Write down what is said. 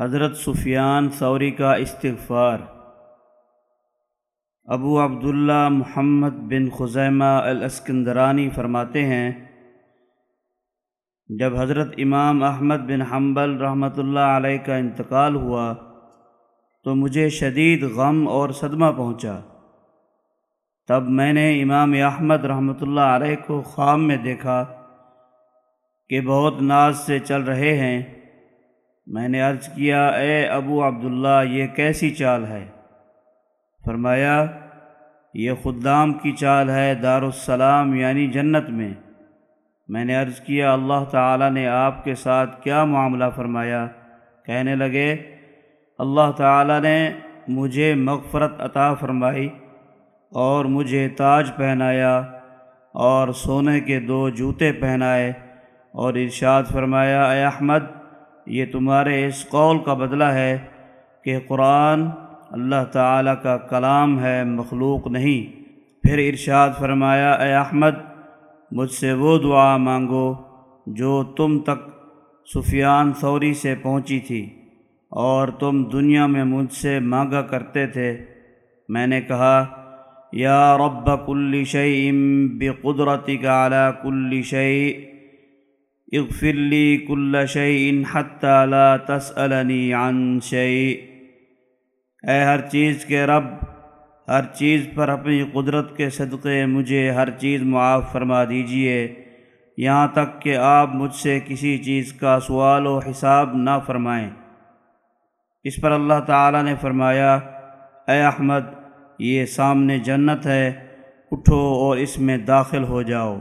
حضرت سفیان ثوری کا استغفار۔ ابو عبداللہ محمد بن خزیمہ الاسکندرانی فرماتے ہیں، جب حضرت امام احمد بن حنبل رحمۃ اللہ علیہ کا انتقال ہوا، تو مجھے شدید غم اور صدمہ پہنچا۔ تب میں نے امام احمد رحمۃ اللہ علیہ کو خواب میں دیکھا کہ بہت ناز سے چل رہے ہیں۔ میں نے عرض کیا، اے ابو عبداللہ، یہ کیسی چال ہے؟ فرمایا، یہ خدام کی چال ہے دارالسلام یعنی جنت میں۔ میں نے عرض کیا، اللہ تعالیٰ نے آپ کے ساتھ کیا معاملہ فرمایا؟ کہنے لگے، اللہ تعالیٰ نے مجھے مغفرت عطا فرمائی اور مجھے تاج پہنایا اور سونے کے دو جوتے پہنائے اور ارشاد فرمایا، اے احمد یہ تمہارے اس قول کا بدلہ ہے کہ قرآن اللہ تعالیٰ کا کلام ہے، مخلوق نہیں۔ پھر ارشاد فرمایا، اے احمد، مجھ سے وہ دعا مانگو جو تم تک سفیان ثوری سے پہنچی تھی اور تم دنیا میں مجھ سے مانگا کرتے تھے۔ میں نے کہا، یا رب کل شعیم بقدرتی کا اعلیٰ کل شعی اغفر لی کل شعین حتی لا تسألنی عن شعی اے ہر چیز کے رب، ہر چیز پر اپنی قدرت کے صدقے مجھے ہر چیز معاف فرما دیجیے۔ یہاں تک کہ آپ مجھ سے کسی چیز کا سوال و حساب نہ فرمائیں۔ اس پر اللہ تعالیٰ نے فرمایا، اے احمد، یہ سامنے جنت ہے، اٹھو اور اس میں داخل ہو جاؤ۔